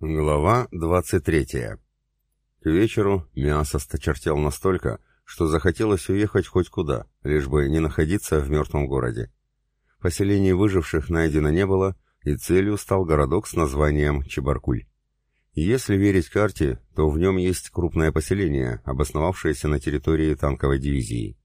Глава 23. К вечеру мясо сточертел настолько, что захотелось уехать хоть куда, лишь бы не находиться в мертвом городе. Поселений выживших найдено не было, и целью стал городок с названием Чебаркуль. Если верить карте, то в нем есть крупное поселение, обосновавшееся на территории танковой дивизии.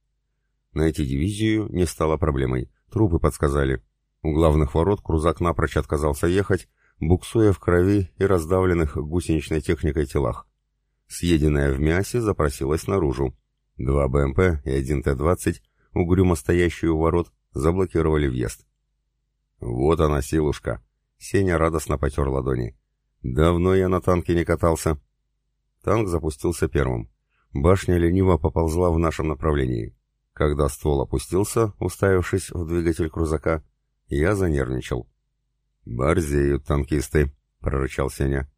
Найти дивизию не стало проблемой, трупы подсказали. У главных ворот крузак напрочь отказался ехать, буксуя в крови и раздавленных гусеничной техникой телах. Съеденная в мясе запросилась наружу. Два БМП и один Т-20, угрюмо стоящие у ворот, заблокировали въезд. «Вот она, силушка!» Сеня радостно потер ладони. «Давно я на танке не катался». Танк запустился первым. Башня лениво поползла в нашем направлении. Когда ствол опустился, уставившись в двигатель крузака, я занервничал. «Борзеют танкисты», — прорычал Сеня.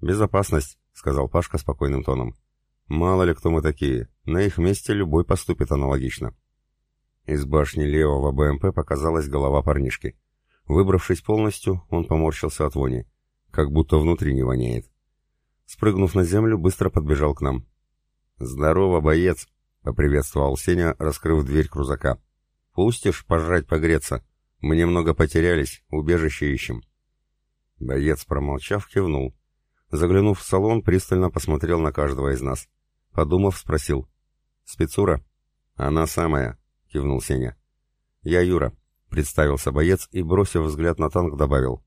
«Безопасность», — сказал Пашка спокойным тоном. «Мало ли кто мы такие, на их месте любой поступит аналогично». Из башни левого БМП показалась голова парнишки. Выбравшись полностью, он поморщился от вони, как будто внутри не воняет. Спрыгнув на землю, быстро подбежал к нам. «Здорово, боец!» — поприветствовал Сеня, раскрыв дверь крузака. «Пустишь пожрать погреться?» Мы немного потерялись, убежище ищем. Боец, промолчав, кивнул. Заглянув в салон, пристально посмотрел на каждого из нас. Подумав, спросил. «Спецура?» «Она самая», — кивнул Сеня. «Я Юра», — представился боец и, бросив взгляд на танк, добавил.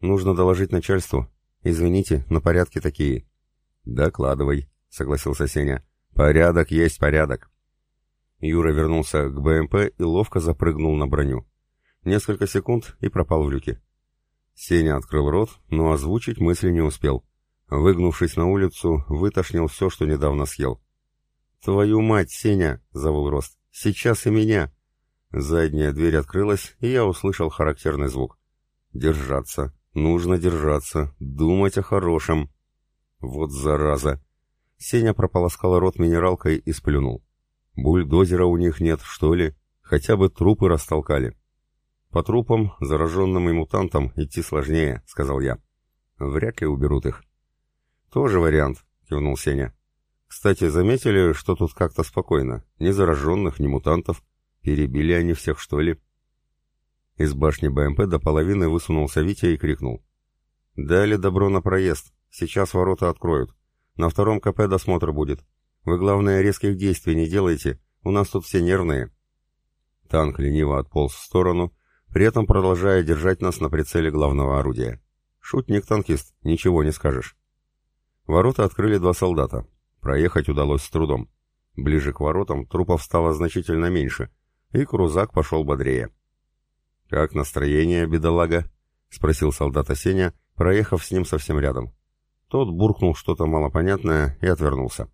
«Нужно доложить начальству. Извините, но порядки такие». «Докладывай», — согласился Сеня. «Порядок есть порядок». Юра вернулся к БМП и ловко запрыгнул на броню. Несколько секунд и пропал в люке. Сеня открыл рот, но озвучить мысли не успел. Выгнувшись на улицу, вытошнил все, что недавно съел. «Твою мать, Сеня!» — завыл Рост. «Сейчас и меня!» Задняя дверь открылась, и я услышал характерный звук. «Держаться! Нужно держаться! Думать о хорошем!» «Вот зараза!» Сеня прополоскал рот минералкой и сплюнул. «Бульдозера у них нет, что ли? Хотя бы трупы растолкали!» «По трупам, зараженным и мутантам, идти сложнее», — сказал я. «Вряд ли уберут их». «Тоже вариант», — кивнул Сеня. «Кстати, заметили, что тут как-то спокойно? Ни зараженных, ни мутантов. Перебили они всех, что ли?» Из башни БМП до половины высунулся Витя и крикнул. «Дали добро на проезд. Сейчас ворота откроют. На втором КП досмотр будет. Вы, главное, резких действий не делайте. У нас тут все нервные». Танк лениво отполз в сторону, при этом продолжая держать нас на прицеле главного орудия. Шутник-танкист, ничего не скажешь. Ворота открыли два солдата. Проехать удалось с трудом. Ближе к воротам трупов стало значительно меньше, и крузак пошел бодрее. «Как настроение, бедолага?» — спросил солдата Сеня, проехав с ним совсем рядом. Тот буркнул что-то малопонятное и отвернулся.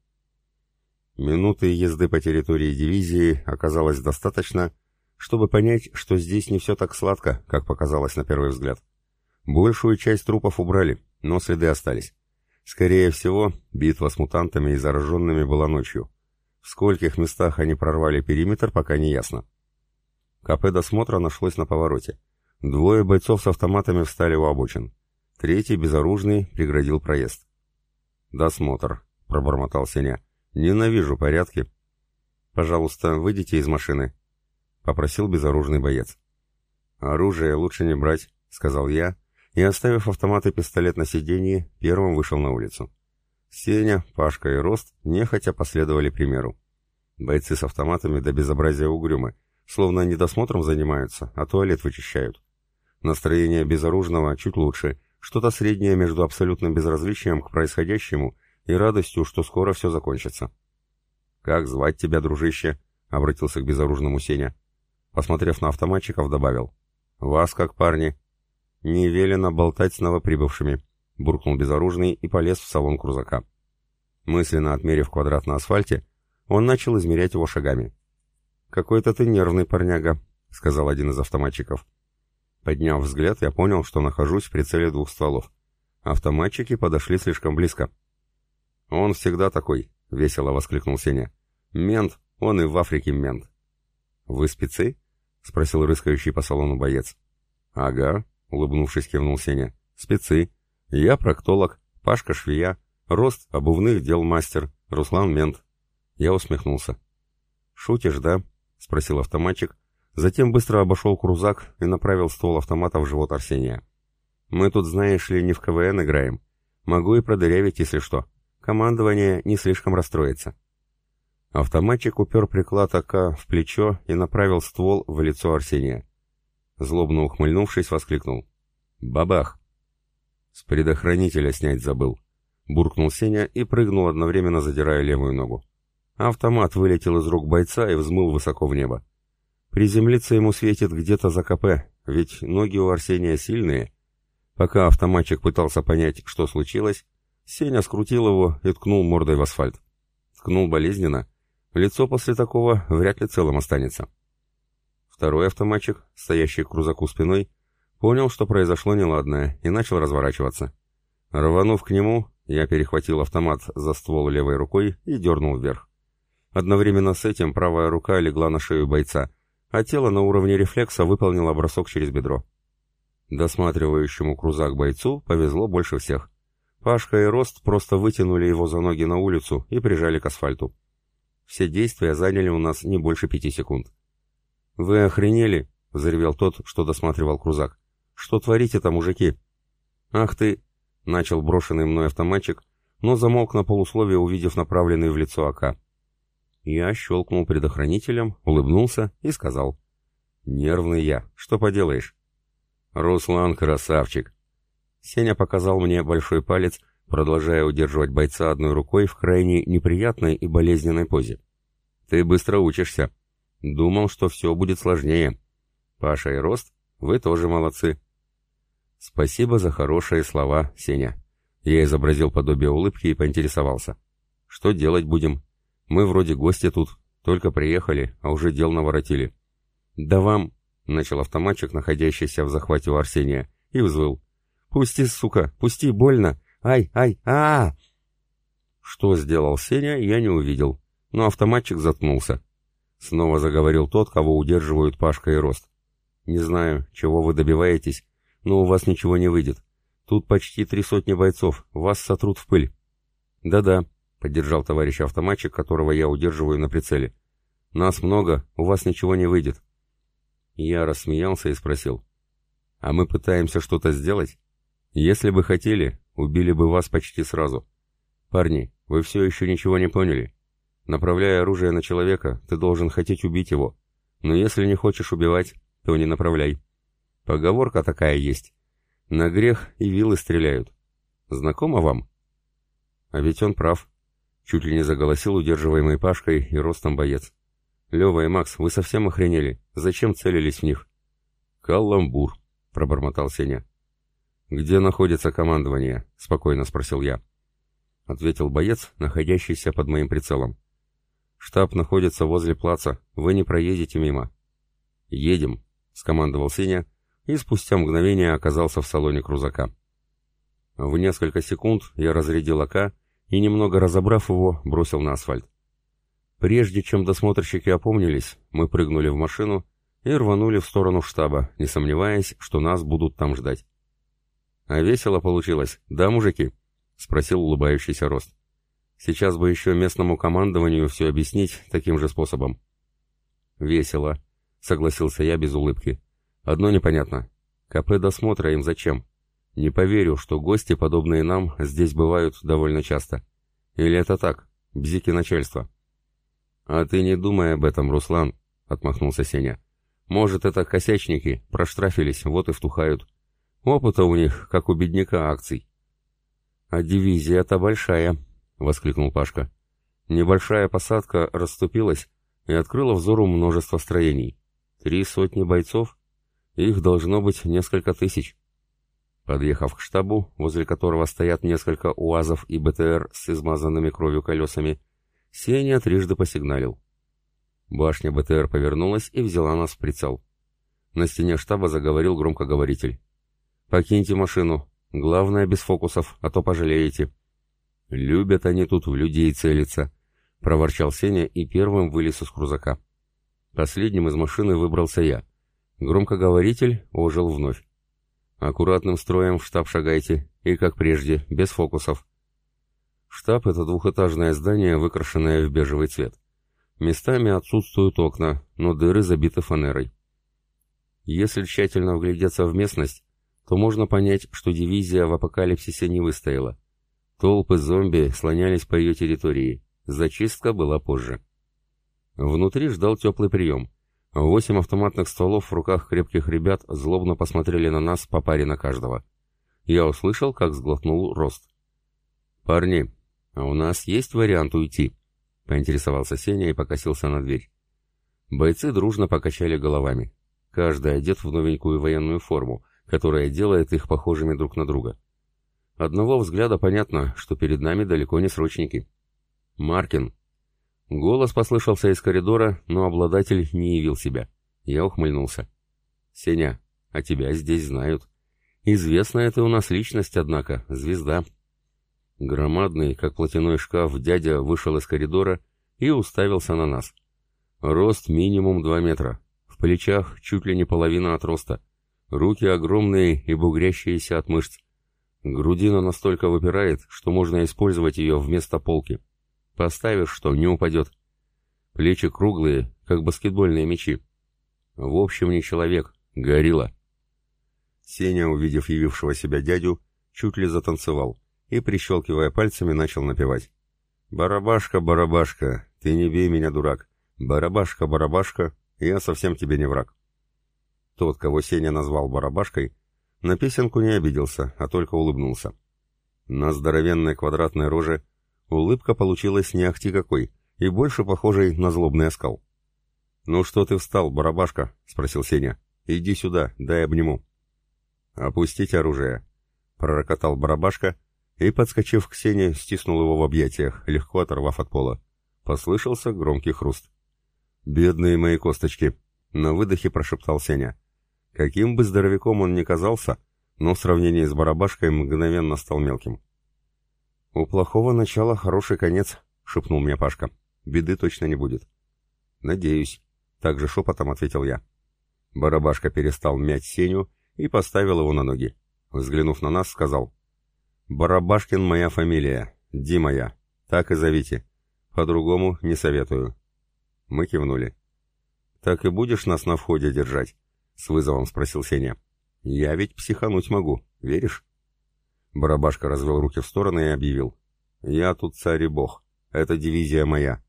Минуты езды по территории дивизии оказалось достаточно, чтобы понять, что здесь не все так сладко, как показалось на первый взгляд. Большую часть трупов убрали, но следы остались. Скорее всего, битва с мутантами и зараженными была ночью. В скольких местах они прорвали периметр, пока не ясно. КП досмотра нашлось на повороте. Двое бойцов с автоматами встали у обочин. Третий, безоружный, преградил проезд. «Досмотр», — пробормотал Сеня. «Ненавижу порядки». «Пожалуйста, выйдите из машины», попросил безоружный боец. «Оружие лучше не брать», — сказал я, и, оставив автомат и пистолет на сиденье, первым вышел на улицу. Сеня, Пашка и Рост нехотя последовали примеру. Бойцы с автоматами до безобразия угрюмы, словно не досмотром занимаются, а туалет вычищают. Настроение безоружного чуть лучше, что-то среднее между абсолютным безразличием к происходящему и радостью, что скоро все закончится. «Как звать тебя, дружище?» — обратился к безоружному Сеня. Посмотрев на автоматчиков, добавил. «Вас как парни?» «Не велено болтать с новоприбывшими», — буркнул безоружный и полез в салон крузака. Мысленно отмерив квадрат на асфальте, он начал измерять его шагами. «Какой-то ты нервный парняга», — сказал один из автоматчиков. Подняв взгляд, я понял, что нахожусь в прицеле двух стволов. Автоматчики подошли слишком близко. «Он всегда такой», — весело воскликнул Сеня. «Мент, он и в Африке мент». «Вы спецы?» — спросил рыскающий по салону боец. «Ага», — улыбнувшись, кивнул Сеня. «Спецы. Я проктолог, Пашка швея, Рост обувных дел мастер, Руслан мент. Я усмехнулся. «Шутишь, да?» — спросил автоматчик, затем быстро обошел крузак и направил ствол автомата в живот Арсения. «Мы тут, знаешь ли, не в КВН играем. Могу и продырявить, если что. Командование не слишком расстроится». Автоматчик упер приклад АК в плечо и направил ствол в лицо Арсения. Злобно ухмыльнувшись, воскликнул. «Бабах!» «С предохранителя снять забыл», — буркнул Сеня и прыгнул, одновременно задирая левую ногу. Автомат вылетел из рук бойца и взмыл высоко в небо. Приземлиться ему светит где-то за КП, ведь ноги у Арсения сильные. Пока автоматчик пытался понять, что случилось, Сеня скрутил его и ткнул мордой в асфальт. Ткнул болезненно. Лицо после такого вряд ли целым останется. Второй автоматчик, стоящий к крузаку спиной, понял, что произошло неладное, и начал разворачиваться. Рванув к нему, я перехватил автомат за ствол левой рукой и дернул вверх. Одновременно с этим правая рука легла на шею бойца, а тело на уровне рефлекса выполнило бросок через бедро. Досматривающему крузак бойцу повезло больше всех. Пашка и Рост просто вытянули его за ноги на улицу и прижали к асфальту. Все действия заняли у нас не больше пяти секунд. «Вы охренели?» — взревел тот, что досматривал крузак. «Что творите-то, мужики?» «Ах ты!» — начал брошенный мной автоматчик, но замолк на полусловие, увидев направленный в лицо АК. Я щелкнул предохранителем, улыбнулся и сказал. «Нервный я. Что поделаешь?» «Руслан красавчик!» Сеня показал мне большой палец, продолжая удерживать бойца одной рукой в крайне неприятной и болезненной позе. «Ты быстро учишься. Думал, что все будет сложнее. Паша и Рост, вы тоже молодцы». «Спасибо за хорошие слова, Сеня». Я изобразил подобие улыбки и поинтересовался. «Что делать будем?» Мы вроде гости тут, только приехали, а уже дел наворотили. Да вам, начал автоматчик, находящийся в захвате у Арсения, и взвыл. Пусти, сука, пусти, больно. Ай, ай, а, -а, -а Что сделал Сеня, я не увидел, но автоматчик заткнулся. Снова заговорил тот, кого удерживают Пашка и Рост. Не знаю, чего вы добиваетесь, но у вас ничего не выйдет. Тут почти три сотни бойцов, вас сотрут в пыль. Да-да, — поддержал товарищ автоматчик, которого я удерживаю на прицеле. «Нас много, у вас ничего не выйдет». Я рассмеялся и спросил. «А мы пытаемся что-то сделать? Если бы хотели, убили бы вас почти сразу. Парни, вы все еще ничего не поняли. Направляя оружие на человека, ты должен хотеть убить его. Но если не хочешь убивать, то не направляй. Поговорка такая есть. На грех и вилы стреляют. Знакомо вам?» А ведь он прав. Чуть ли не заголосил удерживаемый Пашкой и ростом боец. «Лева и Макс, вы совсем охренели? Зачем целились в них?» «Каламбур», — пробормотал Сеня. «Где находится командование?» — спокойно спросил я. Ответил боец, находящийся под моим прицелом. «Штаб находится возле плаца, вы не проедете мимо». «Едем», — скомандовал Сеня, и спустя мгновение оказался в салоне крузака. В несколько секунд я разрядил АК и, немного разобрав его, бросил на асфальт. Прежде чем досмотрщики опомнились, мы прыгнули в машину и рванули в сторону штаба, не сомневаясь, что нас будут там ждать. «А весело получилось, да, мужики?» — спросил улыбающийся Рост. «Сейчас бы еще местному командованию все объяснить таким же способом». «Весело», — согласился я без улыбки. «Одно непонятно. КП досмотра им зачем? Не поверю, что гости, подобные нам, здесь бывают довольно часто. Или это так, бзики начальства? А ты не думай об этом, Руслан, отмахнулся Сеня. Может, это косячники, проштрафились, вот и втухают. Опыта у них, как у бедняка акций. А дивизия-то большая, воскликнул Пашка. Небольшая посадка расступилась и открыла взору множество строений. Три сотни бойцов? Их должно быть несколько тысяч. Подъехав к штабу, возле которого стоят несколько УАЗов и БТР с измазанными кровью колесами, Сеня трижды посигналил. Башня БТР повернулась и взяла нас в прицел. На стене штаба заговорил громкоговоритель. «Покиньте машину. Главное, без фокусов, а то пожалеете». «Любят они тут в людей целиться», — проворчал Сеня и первым вылез из крузака. Последним из машины выбрался я. Громкоговоритель ожил вновь. Аккуратным строем в штаб шагайте, И как прежде, без фокусов. Штаб — это двухэтажное здание, выкрашенное в бежевый цвет. Местами отсутствуют окна, но дыры забиты фанерой. Если тщательно вглядеться в местность, то можно понять, что дивизия в апокалипсисе не выстояла. Толпы зомби слонялись по ее территории. Зачистка была позже. Внутри ждал теплый прием. Восемь автоматных стволов в руках крепких ребят злобно посмотрели на нас по паре на каждого. Я услышал, как сглотнул Рост. «Парни, а у нас есть вариант уйти?» — поинтересовался Сеня и покосился на дверь. Бойцы дружно покачали головами. Каждый одет в новенькую военную форму, которая делает их похожими друг на друга. Одного взгляда понятно, что перед нами далеко не срочники. «Маркин!» Голос послышался из коридора, но обладатель не явил себя. Я ухмыльнулся. «Сеня, а тебя здесь знают. Известная ты у нас личность, однако, звезда». Громадный, как платяной шкаф, дядя вышел из коридора и уставился на нас. Рост минимум два метра. В плечах чуть ли не половина от роста. Руки огромные и бугрящиеся от мышц. Грудина настолько выпирает, что можно использовать ее вместо полки. Поставишь, что не упадет. Плечи круглые, как баскетбольные мячи. В общем, не человек, горилла. Сеня, увидев явившего себя дядю, чуть ли затанцевал и, прищелкивая пальцами, начал напевать. «Барабашка, барабашка, ты не бей меня, дурак. Барабашка, барабашка, я совсем тебе не враг». Тот, кого Сеня назвал барабашкой, на песенку не обиделся, а только улыбнулся. На здоровенной квадратной роже улыбка получилась не ахти какой, и больше похожей на злобный оскал. «Ну что ты встал, барабашка?» — спросил Сеня. «Иди сюда, дай обниму». «Опустить оружие», — пророкотал барабашка и, подскочив к Сене, стиснул его в объятиях, легко оторвав от пола. Послышался громкий хруст. «Бедные мои косточки!» — на выдохе прошептал Сеня. Каким бы здоровяком он ни казался, но в сравнении с барабашкой мгновенно стал мелким. «У плохого начала хороший конец», — шепнул мне Пашка. «Беды точно не будет». «Надеюсь», — также шепотом ответил я. Барабашка перестал мять Сеню и поставил его на ноги. Взглянув на нас, сказал. «Барабашкин моя фамилия, Дима я. Так и зовите. По-другому не советую». Мы кивнули. «Так и будешь нас на входе держать?» — с вызовом спросил Сеня. «Я ведь психануть могу, веришь?» Барабашка развел руки в стороны и объявил. «Я тут царь и бог. Это дивизия моя.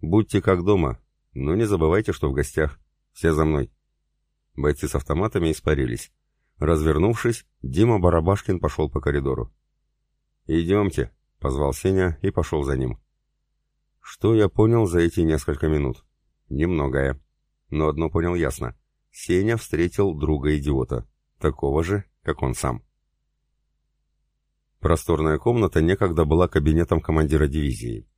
Будьте как дома, но не забывайте, что в гостях. Все за мной». Бойцы с автоматами испарились. Развернувшись, Дима Барабашкин пошел по коридору. «Идемте», — позвал Сеня и пошел за ним. Что я понял за эти несколько минут? Немногое. Но одно понял ясно. Сеня встретил друга-идиота, такого же, как он сам. Просторная комната некогда была кабинетом командира дивизии.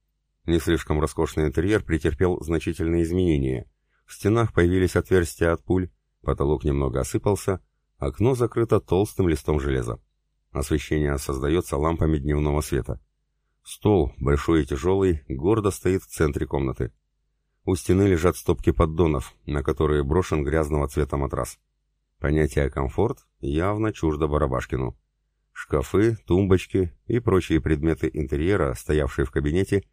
Не слишком роскошный интерьер претерпел значительные изменения. В стенах появились отверстия от пуль, потолок немного осыпался, окно закрыто толстым листом железа. Освещение создается лампами дневного света. Стол, большой и тяжелый, гордо стоит в центре комнаты. У стены лежат стопки поддонов, на которые брошен грязного цвета матрас. Понятие «комфорт» явно чуждо Барабашкину. Шкафы, тумбочки и прочие предметы интерьера, стоявшие в кабинете,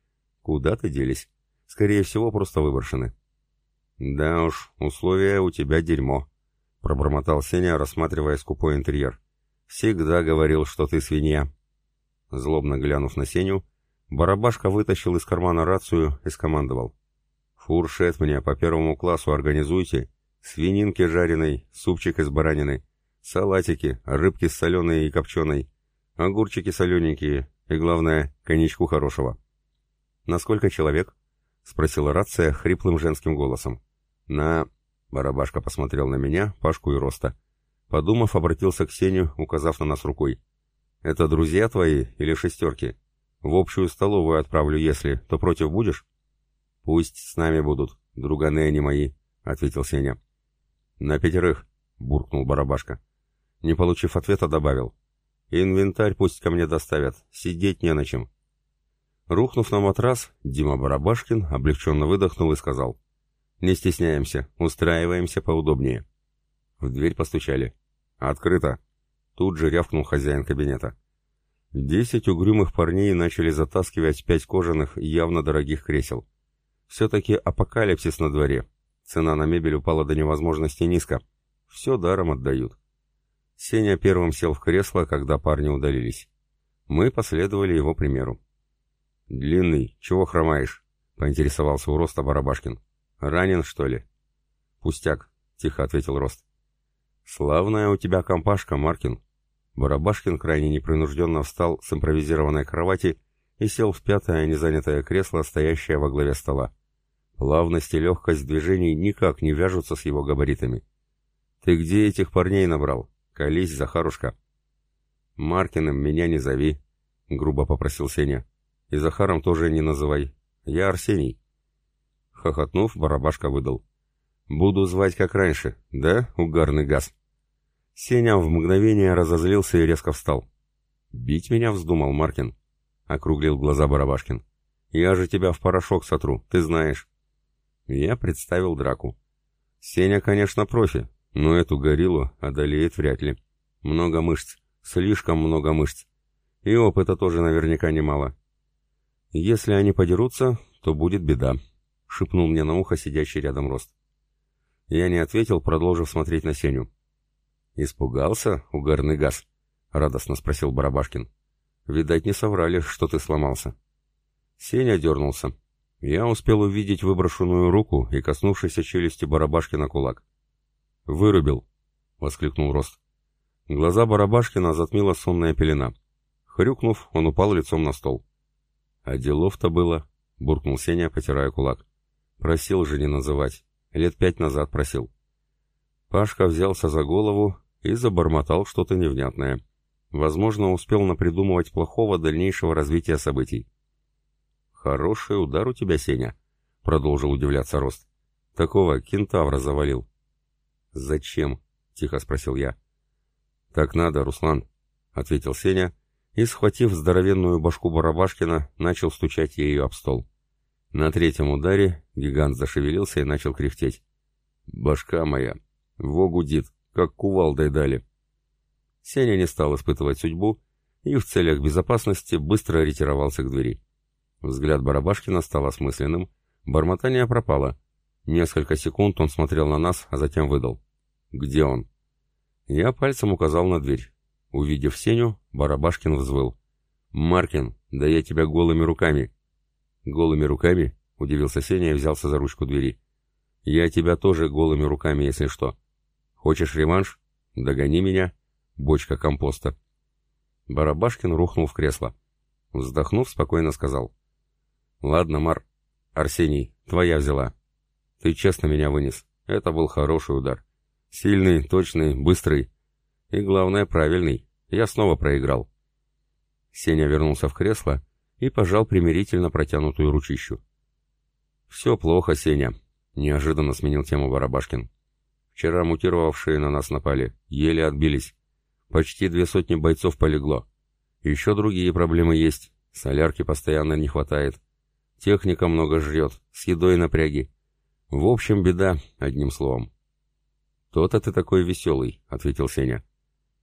куда-то делись. Скорее всего, просто выброшены. «Да уж, условия у тебя дерьмо», — пробормотал Сеня, рассматривая скупой интерьер. «Всегда говорил, что ты свинья». Злобно глянув на Сеню, Барабашка вытащил из кармана рацию и скомандовал. Фуршет мне по первому классу организуйте. Свининки жареной, супчик из баранины, салатики, рыбки с соленой и копченой, огурчики солененькие и, главное, коньячку хорошего. «На сколько человек?» — спросила рация хриплым женским голосом. «На...» — Барабашка посмотрел на меня, Пашку и Роста. Подумав, обратился к Сеню, указав на нас рукой. «Это друзья твои или шестерки? В общую столовую отправлю, если, то против будешь?» «Пусть с нами будут, друганы они мои», — ответил Сеня. «На пятерых», — буркнул Барабашка. Не получив ответа, добавил. «Инвентарь пусть ко мне доставят, сидеть не на чем». Рухнув на матрас, Дима Барабашкин облегченно выдохнул и сказал. «Не стесняемся, устраиваемся поудобнее». В дверь постучали. «Открыто!» Тут же рявкнул хозяин кабинета. Десять угрюмых парней начали затаскивать пять кожаных, явно дорогих кресел. Все-таки апокалипсис на дворе. Цена на мебель упала до невозможности низко. Все даром отдают. Сеня первым сел в кресло, когда парни удалились. Мы последовали его примеру. «Длинный, чего хромаешь?» — поинтересовался у Роста Барабашкин. «Ранен, что ли?» «Пустяк», — тихо ответил Рост. «Славная у тебя компашка, Маркин». Барабашкин крайне непринужденно встал с импровизированной кровати и сел в пятое незанятое кресло, стоящее во главе стола. Плавность и легкость движений никак не вяжутся с его габаритами. «Ты где этих парней набрал? Колись, Захарушка!» «Маркиным меня не зови», — грубо попросил Сеня. «И Захаром тоже не называй. Я Арсений». Хохотнув, барабашка выдал. «Буду звать как раньше, да, угарный газ?» Сеня в мгновение разозлился и резко встал. «Бить меня вздумал, Маркин?» — округлил глаза Барабашкин. «Я же тебя в порошок сотру, ты знаешь». Я представил драку. Сеня, конечно, профи, но эту гориллу одолеет вряд ли. Много мышц, слишком много мышц. И опыта тоже наверняка немало. Если они подерутся, то будет беда, — шепнул мне на ухо сидящий рядом Рост. Я не ответил, продолжив смотреть на Сеню. «Испугался, угарный газ?» — радостно спросил Барабашкин. «Видать, не соврали, что ты сломался». Сеня дернулся. Я успел увидеть выброшенную руку и коснувшийся челюсти Барабашкина кулак. «Вырубил!» — воскликнул Рост. Глаза Барабашкина затмила сонная пелена. Хрюкнув, он упал лицом на стол. «А делов-то было!» — буркнул Сеня, потирая кулак. «Просил же не называть. Лет пять назад просил». Пашка взялся за голову и забормотал что-то невнятное. Возможно, успел напридумывать плохого дальнейшего развития событий. «Хороший удар у тебя, Сеня», — продолжил удивляться Рост. «Такого кентавра завалил». «Зачем?» — тихо спросил я. «Так надо, Руслан», — ответил Сеня, и, схватив здоровенную башку Барабашкина, начал стучать ею об стол. На третьем ударе гигант зашевелился и начал кряхтеть. «Башка моя! Во гудит, как кувалдой дали!» Сеня не стал испытывать судьбу и в целях безопасности быстро ретировался к двери. Взгляд Барабашкина стал осмысленным, бормотание пропало. Несколько секунд он смотрел на нас, а затем выдал. «Где он?» Я пальцем указал на дверь. Увидев Сеню, Барабашкин взвыл. «Маркин, да я тебя голыми руками!» «Голыми руками?» — удивился Сеня и взялся за ручку двери. «Я тебя тоже голыми руками, если что. Хочешь реванш? Догони меня. Бочка компоста». Барабашкин рухнул в кресло. Вздохнув, спокойно сказал. «Ладно, Мар. Арсений, твоя взяла. Ты честно меня вынес. Это был хороший удар. Сильный, точный, быстрый. И, главное, правильный. Я снова проиграл». Сеня вернулся в кресло и пожал примирительно протянутую ручищу. «Все плохо, Сеня», — неожиданно сменил тему Барабашкин. «Вчера мутировавшие на нас напали, еле отбились. Почти две сотни бойцов полегло. Еще другие проблемы есть, солярки постоянно не хватает. Техника много жрет, с едой напряги. В общем, беда, одним словом. «То-то ты такой веселый», — ответил Сеня.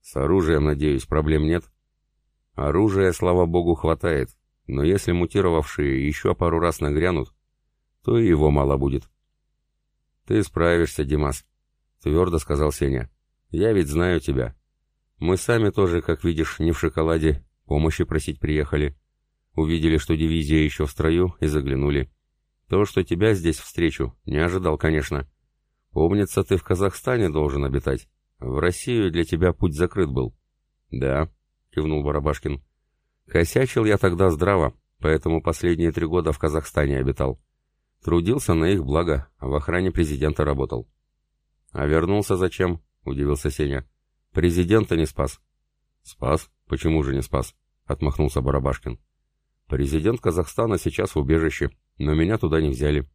«С оружием, надеюсь, проблем нет?» «Оружия, слава богу, хватает, но если мутировавшие еще пару раз нагрянут, то и его мало будет». «Ты справишься, Димас», — твердо сказал Сеня. «Я ведь знаю тебя. Мы сами тоже, как видишь, не в шоколаде, помощи просить приехали. Увидели, что дивизия еще в строю, и заглянули. То, что тебя здесь встречу, не ожидал, конечно. Помнится, ты в Казахстане должен обитать. В Россию для тебя путь закрыт был. Да, кивнул Барабашкин. Косячил я тогда здраво, поэтому последние три года в Казахстане обитал. Трудился на их благо, а в охране президента работал. А вернулся зачем? Удивился Сеня. Президента не спас. Спас? Почему же не спас? Отмахнулся Барабашкин. Президент Казахстана сейчас в убежище, но меня туда не взяли.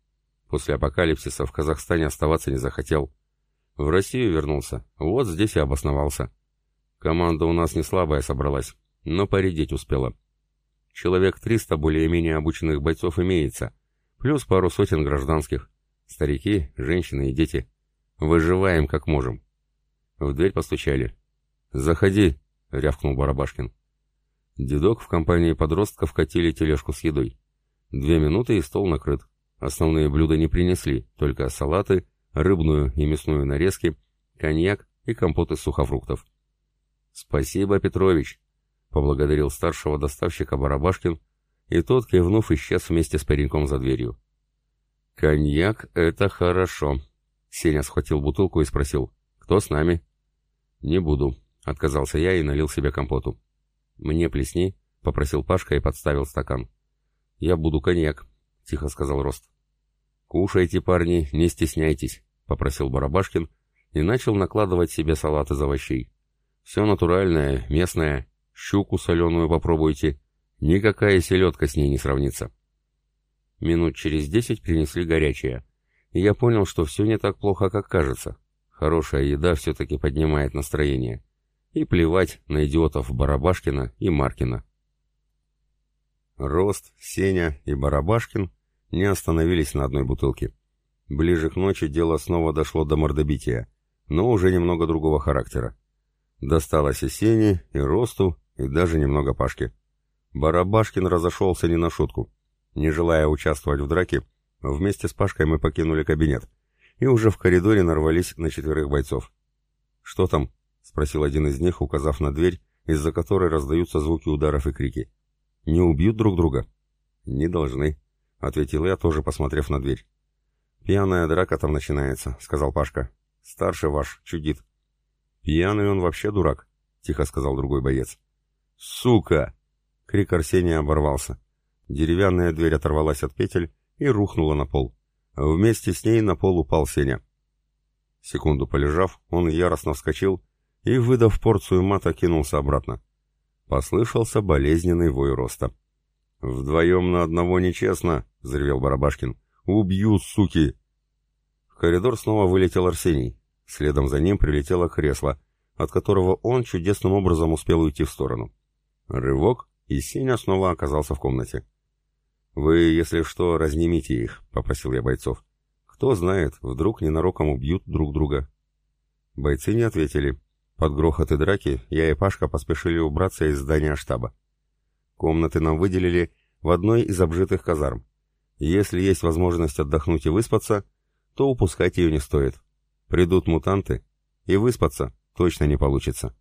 После апокалипсиса в Казахстане оставаться не захотел. В Россию вернулся, вот здесь и обосновался. Команда у нас не слабая собралась, но поредеть успела. Человек 300 более-менее обученных бойцов имеется, плюс пару сотен гражданских. Старики, женщины и дети. Выживаем как можем. В дверь постучали. «Заходи», — рявкнул Барабашкин. Дедок в компании подростков катили тележку с едой. Две минуты и стол накрыт. Основные блюда не принесли, только салаты, рыбную и мясную нарезки, коньяк и компот из сухофруктов. «Спасибо, Петрович», — поблагодарил старшего доставщика Барабашкин, и тот, кивнув, исчез вместе с пареньком за дверью. «Коньяк — это хорошо», — Сеня схватил бутылку и спросил, «Кто с нами?» «Не буду», — отказался я и налил себе компоту. «Мне плесни», — попросил Пашка и подставил стакан. «Я буду коньяк», — тихо сказал Рост. «Кушайте, парни, не стесняйтесь», — попросил Барабашкин и начал накладывать себе салат из овощей. «Все натуральное, местное, щуку соленую попробуйте. Никакая селедка с ней не сравнится». Минут через десять принесли горячее, и я понял, что все не так плохо, как кажется. Хорошая еда все-таки поднимает настроение. И плевать на идиотов Барабашкина и Маркина. Рост, Сеня и Барабашкин не остановились на одной бутылке. Ближе к ночи дело снова дошло до мордобития, но уже немного другого характера. Досталось и Сене, и Росту, и даже немного Пашке. Барабашкин разошелся не на шутку. Не желая участвовать в драке, вместе с Пашкой мы покинули кабинет, и уже в коридоре нарвались на четверых бойцов. «Что там?» — спросил один из них, указав на дверь, из-за которой раздаются звуки ударов и крики. «Не убьют друг друга?» «Не должны», — ответил я, тоже посмотрев на дверь. «Пьяная драка там начинается», — сказал Пашка. «Старший ваш чудит». «Пьяный он вообще дурак», — тихо сказал другой боец. «Сука!» — крик Арсения оборвался. Деревянная дверь оторвалась от петель и рухнула на пол. Вместе с ней на пол упал Сеня. Секунду полежав, он яростно вскочил и, выдав порцию мата, кинулся обратно. Послышался болезненный вой роста. «Вдвоем на одного нечестно!» — взревел Барабашкин. «Убью, суки!» В коридор снова вылетел Арсений. Следом за ним прилетело кресло, от которого он чудесным образом успел уйти в сторону. Рывок, и Сеня снова оказался в комнате. «Вы, если что, разнимите их», — попросил я бойцов. «Кто знает, вдруг ненароком убьют друг друга». Бойцы не ответили. Под грохоты драки я и Пашка поспешили убраться из здания штаба. Комнаты нам выделили в одной из обжитых казарм. Если есть возможность отдохнуть и выспаться, то упускать ее не стоит. Придут мутанты, и выспаться точно не получится.